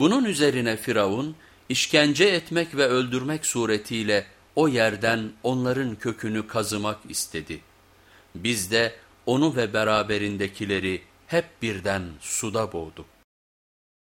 Bunun üzerine Firavun işkence etmek ve öldürmek suretiyle o yerden onların kökünü kazımak istedi. Biz de onu ve beraberindekileri hep birden suda boğduk.